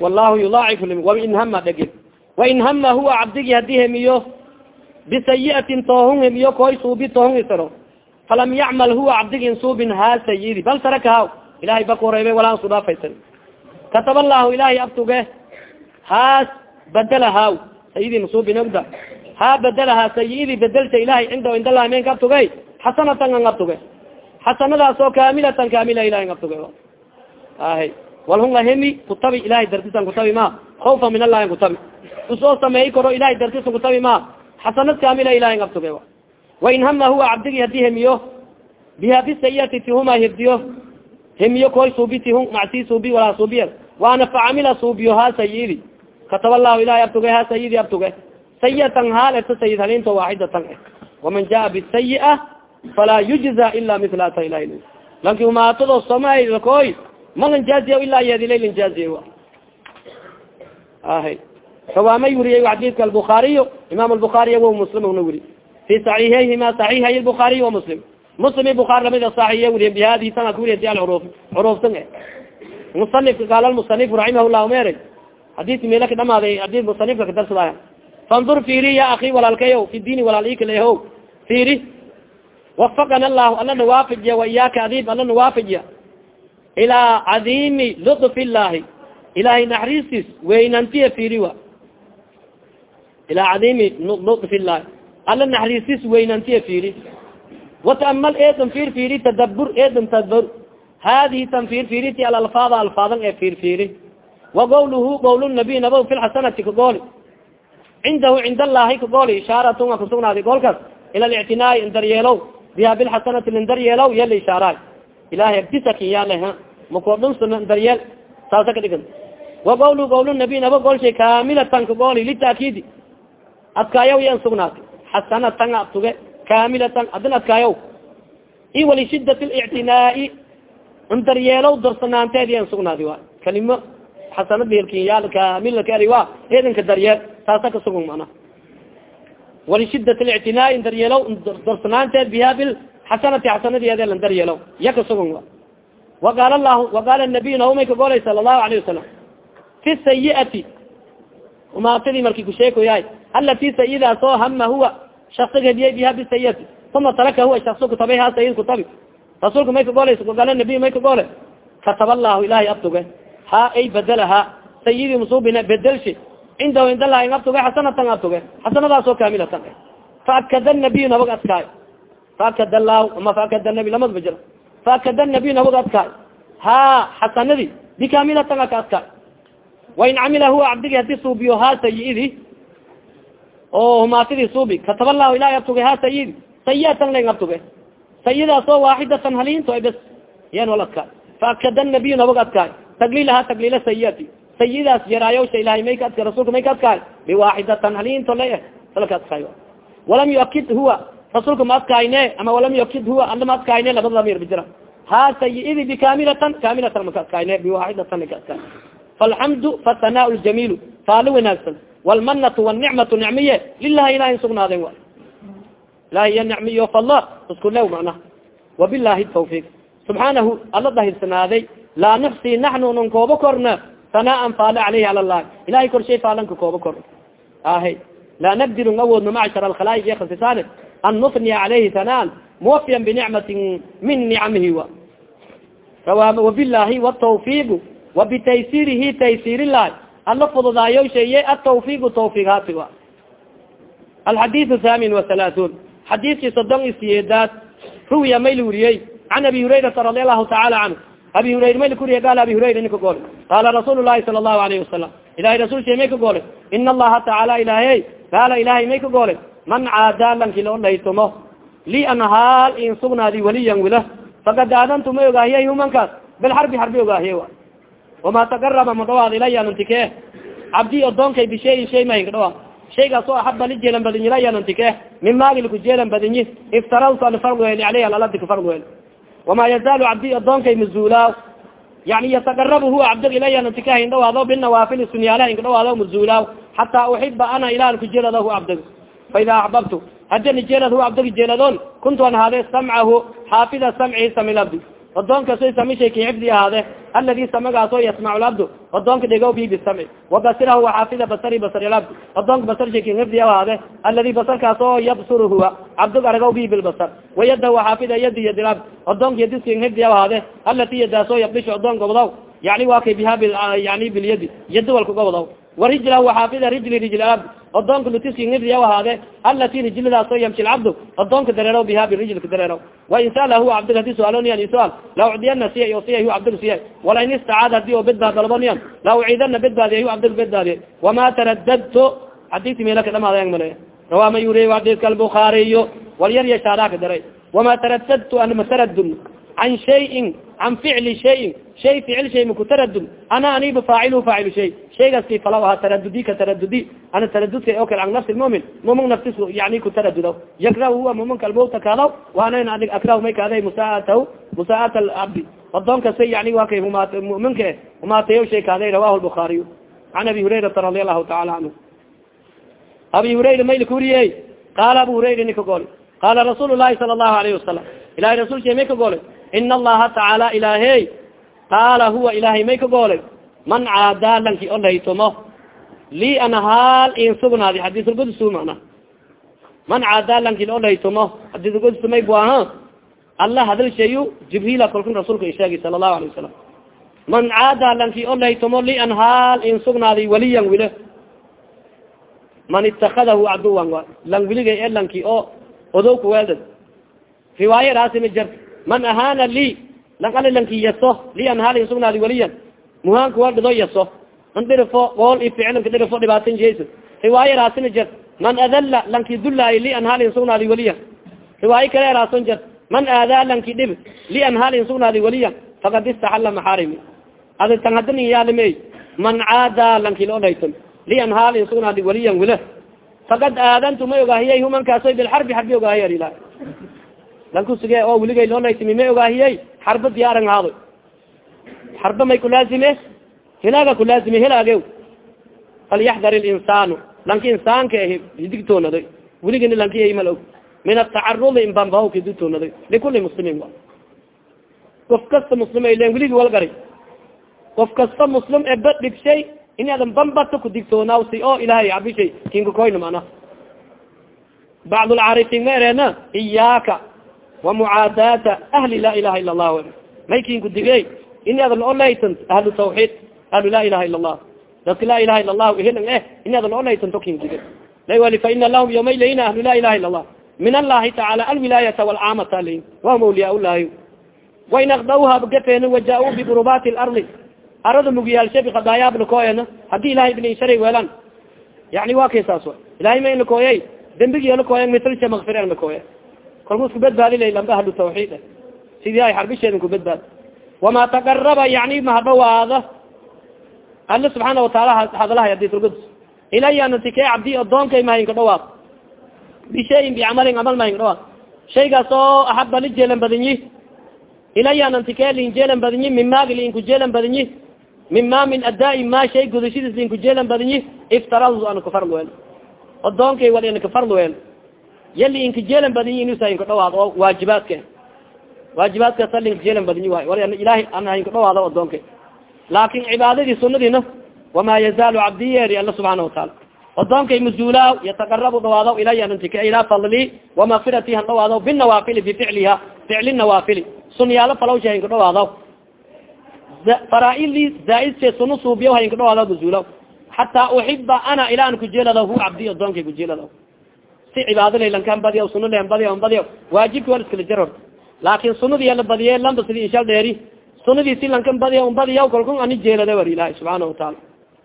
wallahu yudaacifu wain hama dhegi wain hama huwa cabdigi haddii hemiyo bisayiatin toohun hemiyo koy suubi toohun isaro falam yacmal huwa cabdigin suubin ha sayidi bal taraka haw ilahay bakureebe walaan su dhaafaysan kataba allahu ilahay abtuge haas badela haw sayidi masuubin ogda. Ha bedelaha sayidi bedelta ilahay cindo indalahi men ka abtugay xasanatan ang abtuge. Xasanadaas kaamilatan kaamila ilahay ang abtuge. Ahy walhunga hemi kutabi ilahay dartisan kutabi ma. Awfa min allahi kutabi. Usoo sameey karo ilahay dartisan kutabi ma. Xasanad kaamila ilahay ang abtuge wain hama huwa cabdigi haddii hemiyo. Biha bisayati tihuma hebdiyo hemiyo koy suubi tihun macsi suubi walaa suubiya waana facamila suubiyo ha sayidi kataba allahu ilahay abtuge ha sayidi abtuge sayatan haal eta sayid halinto waaxidatan waman jaa bisayia falaa yujza ila milata ilah lanki humaatado somakoy malan jaaziya ilaa yeedilaylin jaaziya ahay. Xawaama wuriyay xadidka albukaariyo imam albukaariy wa muslim na wuri. Fi saxiixayhima saxiixay lbukaariy wa muslim. Muslim i bukaari lamida saxiiya wuriye bihadi sana ka wuriya di alxuruf xuruftan e. Musanifka qaala lmusanif raximah llahu mere hadis meelaka dhamaaday haddii musanifka kadarsadaya fandur firi ya aki walaalkayo fi diini walaalikaleho firi wafaqana allahu alla nawaafijiya wa iyaaka adib alla nawaafijiya ilaa cadiimi ludf illahi ilahay naxariistis weynantiya firi wa ilaa cadiimi illahi alla naxariistis weynantiya firi wataamal eedan fir firi tadabur eedan tadabur hadihi tan fir firiti alalfaada alfaadan ee fir firi wa gawluhu gawl nabiy naba fi lxasanati kagooli cindahu cind allahi kagooli ishaaratun a kusugnaaday goolkaas ila lictinaai indaryeelow biha bilxasanati lindaryeelow yala ishaaraay ilahay agdisakin yaale makodhunsa daryeel saasa ka dhigan wa gawlu gawl nabiy naba goolshay kaamilatan kagooli litaakidi adkaayaw yan sugnaatay xasanatan abtuge kaamilatan adin adkaayaw i wali shidat lictinaai indaryeelow dorsanaanteed yan sugnaadi wa kalimo xasanad beelkiyaal kaamilka ari wa eedanka daryeel taasa kasugun mana? Walishidat lictinaai indaryeelow dorsanaanteed biha bilxasanati xasanadeed lan daryeelow ya kasugun wa waqaala lahu waqaala nabiy naumay kagolay sala allahu alayhi wasalam fi sayiati umaatadii marki kusheekoyahay alati sayidaas oo hama huwa shaksig hediyay biha bisayiati uma taraka huwa shaksu kutabay ha sayid kutabi rasuulka may kagolay waqaala nabiy may kagole kataba allahu ilahay abtuge ha ay bedelaha sayidi musubina bedelshi cindahu ind allahi ng abtuge xasanatan abtuge xasanadaas oo kaamilatan faakada nabiy nabag adkaayo faakada lah ama faakada nabi lamad ba jira faakada nabiy nabag adkaayo ha xasanadi bikaamilatan aka adkaayo wain camila huwa cabdigi haddii suubiyo ha sayidi oo humaatidii suubi kataba lahu ilahi abtuge ha sayidi sayiatan lang abtuge sayidaas waaxidatan halinto bes yan wal adkaayo faakada nabiy nabag adkaayo tagliilaha tagliila sayiati sayidaas yaraayawsha ilahay may ka adka rasulka may ka adkaay biwaaxidatan halinto la salka adkaay walam yuakid huwa rasuulka ma ama walam yuakid huwa alla ma adkaayne labada lamir bijira ha sayidi bikaamilatan kaamilatan maka adkaayne biwaaxidatan ka adkaay falxamdu fasanaa ljamiilu faalo wanaagsan. Walmanatu walnicmatu nicmiye lilahi ilahi sugnaaden wa ilahi iya nicmiyo falla isku macnaha wabilahi tawfiiq. Subxaanahu alla dahirsanaaday laa nuxsi naxnu nan kooba korna sanaan faale aleyhi ala lah ilahay korshay faalanka kooba kor ahe laa naqdiru awoodno macshar alkhalaa'iq iyo khasisaane an nufniya caleyhi sanaan muwafiyan binicmatin min nicamihi wa wabilahi watawfiiqu wabitaysirihi taysirilahi alla fududaayo sheeye atawfiiqu tawfiiq haati wa alxadiiu thamin wahalaaثuun xadiiskii soddon i siyeedaad ruwiya mayl wuriyey can abi hurayrata radi allahu taala canhu abi hurayra mayl kuriya gaal abi hurayra nika goole qaala rasuul lahi sala allahu alayhi wasalam ilahay rasul shay may ka goole ina allaha tacaala ilahay gaala ilahay may ka goole man caadaa lanki dhaytumo li an haal in sugnaadi waliyan wila fakad aadantu ma ogaahiye humankaas bilxarbi xarbi ogaahiye wa. Wama tagaraba madhawaad ilaya nantike cabdi odoonkay bishayin shay mahinka dhawa shaygaas oo axaba li jeelan badinyilayaa nantike min maagilku jeelan badinyi iftarawtu an farwel aleyh alaladi ka farwel wama yazaalu cabdi adoonkay mazuulaa yani yataqarab huwa cabdig ilaya nantike hin dhawaado binawaafil sunyaala hinka dhawaado mazuulaa xataa uxiba ana ilah kujeelad hu cabdig faida axbabtu haddi nijeelad hu cabdig jeeladon kuntu an haade samcahu xaafida samcihi samilabdi adoonkasoy samishay ki xifdi ahaade aladi samagaasoo yasmac labdu adoonka dhego bi bisamci wabasirahu waxaafida basari basar labd adoonka basarshaki xifdi ahaade aladi basarkaas oo yabsur huwa cabdug aragaw bi bilbasar wayadahu waxaafida yadi yadi labd adoonka yadiski xifdi ahaade alati yadaasoo yabdisho adoon gobdaw yani waa kay biha yani bilyadi yadi walka gobdaw warijlahu waxaafida rijli rijl abd adoonka lutiski xifdi ahaade alati rijladaasoo yamshi lcabdu adoonka dareeraw biha birijlka dareeraw wain sala huwa cabdig haddii suaaloniyan suaal la ucdiyana siya siya hu cabdig siya. Walain istacaad haddii oo bedbaad dalboniyan la uciidana bedbaadiya hu cabdig bedbaadiya wama taradadto xadiisi meelaka dhamaadayang male. Rawaa man yuriy xadiiska albukaariyo wal yar yashaadaka daray. Wama taradadtu an mataradun can shayin can ficli shayin shay ficil shay makutaradud ana aniba faacil faacil shay shaygaski falaw aha taradudi ka taradudi ana taradudka o kale an nafsi mumin mumin naftis yani kutaradudaw yakrahu huwa muminka almawta kaadaw waana anig akrahu may kaaday musaatahu musaat alabdi adoonka say yani waa kay huma muminka humaatayo shay kaaday rawahu lbukaariy can abi hurayrata radi allahu taala canhu abi hurayra maylik uriyey qaala abu hurayra nika gooli qaala rasuul lahi sala allahu alayhi wasalam ilahay rasulka may ka goolay in allaha tacaala ilaahey qaala huwa ilaahay may ka goolay man caadaa lanki olaytomo li ana haal in sugnaadi xadiisulqudsu man caadaa lanki olaytomo xadiisulqudsu may bu aha alla hadal shayu jibriila kolkan rasuulka isheegi sala allahu alay wasalam man caadaa lanki olaytomo li an haal in waliyan wile man itakadahu caduwan wa lang wiligay e lanki o odow kuweeldad riwaaye raasima jar man ahaana li lang ali lanki yaso li an haal in sugnaadi waliyan. Muhaanka waldhido yaso an dhirifo qool i ficlanka dhirifo dhibaatan jeysa riwaaye raasina jar man adalla lanki dullaayo li an haal in sugnaadi waliyan. Riwaaye kale raason jar man aadaa lanki dhib li an haal in sugnaadi waliyan. Fakad istaxalla maxaarimi. Adi tan haddanin yaalime man caadaa lanki laodhayton li an haal in sugnaadi waliyan wile. Fakad aadantu may ogaahiyey humankaasoy bilxarbi xarbi ogaahiyer ila lankusige oo weligay loodhaytimi may ogaahiyey? Xarba diyaaran haado. Xarba may kulaazime hilaaga kulaazime hilaagew falyaxdar linsaanu lanki insaanka ah hidigtoonaday weligani lanki mal og min atacarudi inbambao kidigtoonaday likuli muslimin wa. Qof kasta muslim ay len weligi walgari qof kasta muslim eba dhibshay inadan bambata kudigtoonaw si oo ilahay abishay kinkakoyna mana bacd lcaarifin ma ereena? Iyaaka wa mucaadaata ahli laa ilaha ila allah may kinku digey inadan olaytan ahlu tawxiid ahlu laa ilaha ila allah dadka laa ilaha ila allahu ihilan eh. Inadan olaytan to kindige lawali fa ina lahum yomay ahlu laa ilaha ila allah min allahi tacaala alwilaayata walcaamata layin wahum awliyaa llahi wain akdawha gafeen waja-u bigurubaati lardi arada mugiyaalshe bikadaayaablakoyana haddii ilahay bninsharay weelan yani wa kay saas ilahay ma inlakooyay dembigi lakooya mitlsha makfir lakooya kalku isku badbaadi lay lamba ahlu tawxiid sidii ay xarbisheedin kubadbaad wama taqaraba yani mahadhawaada alla subxaana wataala hadalahay adisulguds ilaya natike cabdi adoonkay mahaynka dhawaaq bishayin bicamalin camal mahaynka dhawaaq shaygaas oo axaba lijeelan badinyi. Ilaya nantike linjeelan badinyi. Mimaagi linkujeelan badinyi. Mima min adaa ma shay gudashadiis linkujeelan badinyi. Iftaradu ana kafarl wel adoonkay wal ina kafarl wel yali inkajeelan badinyi inusa inka dhawaaq oo waajibaadka waajibaadkaasa linkajeelan badinyi waay wal ilahay ana inka dhawaado adoonkay laakin cibaadadii sunadiina wamaa yazaalu cabdi yeeri alla subxaana wataala adoonkay mazuulaa yataqarabu dhawaado ilaya nantike ilaa fadli wamafirati han dhawaado binawaafili bificliha ficli nawaafili sunyaalo falawsha haynka dhawaado faraaili zaaidse sunu suubiya haynka dhawaado mazuula xataa uxiba ana ilaa an kujeelado hu cabdi adoonkay kujeelado si cibaado laylankan badiya suna len badiya badiya waajibki wal iskala jar horta laakin sunadii ala badiye lamba sidii inshal dheeri. Sunadii si lankan badiya un badiya kalkun ani jeelada war ilahi subxaana wataala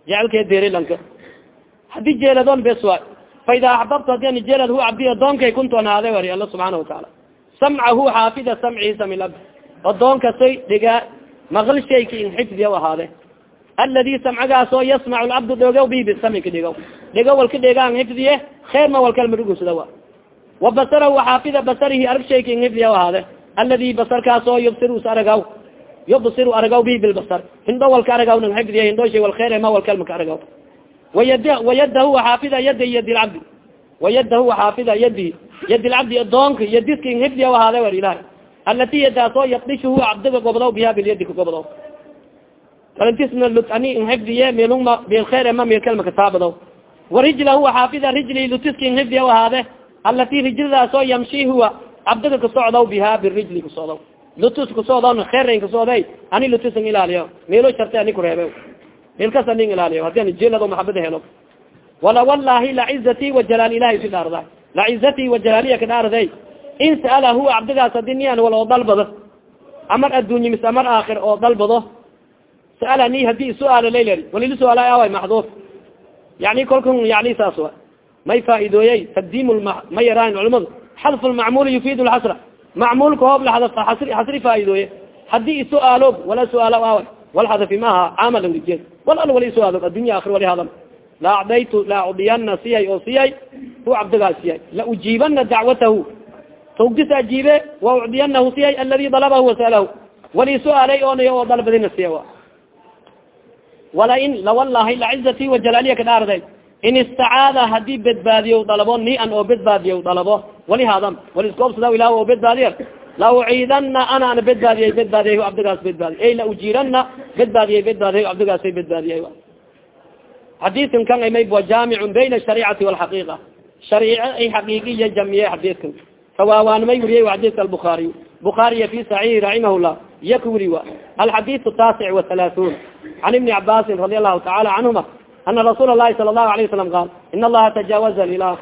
jecelkee deeri lanka haddii jeeladon bes waay fa idaa axbabtu haddii ani jeelad hu cabdi adoonkay kuntu anaade wari alla subxaana wataala samcahu xaafida samciisa min ab adoonkasay dhigaa maqal in xifdiya ahaade aladi samcagaasoo yasmac lcabdu dhogow bi bisamika dhigow dhigo walka dhegaan xifdiye kheer ma walkal marugusada wa wa basarahu xaafida basarihi arag shayki in xifdiya ahaade aladi basarkaasoo yubsir us aragaw yubsir aragaw bi bilbasar hindho walka aragaw nang xifdiye hindho shay wal kheer ma walkal maka aragaw wayad wayadahu xaafida yada yadi lcabdi wayadahu xaafida yadi yadi lcabdi adoonka yadiska in xifdiya ahaade war ilahi alati yadaasoo yaqdishuhu cabdiga gobdow biha bilyadi ka gobdow kalintisna lutani inhifdiye miluma bilkhair ema milkalma kataabado warijla huwa xaafida rijli lutiski inhifdiya ahaade alati rijladaasoo yamshi huwa cabdiga kasocdow biha birijli kasocdow lutus kasocdon kheran kasocday ani lutusan ilaaliyo. Milo sharte ani kureebe milkas anin ilaaliyo haddii an jelado maxabada helo. Wala walahi lacizati wajalaal ilahi si dhaarda lacizati wajalaaliya ka dhaarday in sa'ala huwa cabdigaas haddii nian wal oo dalbado. Amar addunya mis amar aakhir oo dalbado sa'alani haddii su'aalo layler walili su'aala awa maxduuf yani kolkun yani saas wa may faaidooyey taqdiim ma yaraan culamadu xadf lmacmul yufid lxasra macmulka hoob asri xasri faaidooye haddii isu-aalo wala su'aalo awa walxadafi maaha caamal ujeed wal al wali su'aalo addunya akhir wali hadal la acdaytu la acdiyana siyay oo siyay hu cabdigaas siyay la ujiibana dacwatahu tawgdis ajiibe wa ucdiyanahu siyay aladi dalabahu wasalahu wali su'aalay oonay oo dalbadina siya wala in lawalahi lacizati wajalaaliya ka dhaarday in istacaada haddii bedbaadiyo dalabo nian oo bedbaadiyo dalabo wali hadan wali iskoobsada ilah oo bedbaadiya la uciidana ana ana bedbaadiyay bedbaadiyay cabdigaas bedbaadiy la ujiirana bedbaadiyay bedbaadiyay cabdigaasay bedbaadiyay xadiidkan kan may wa jaamicun bayna ashariicati walxaqiiqa shariico ay xaqiiqiya jamiye xadiidkan fawaawaanmay weriyey xadiidka albukaariy bukhaariya fi saxiixi raximah llah iya ka wuri wa. Alxadiidu taasic wahalaaثuun can ibni cabaasin radi allahu taala canhuma ana rasuula lahi sala allahu alayه wasalam qaal in allaha tajaawaza ila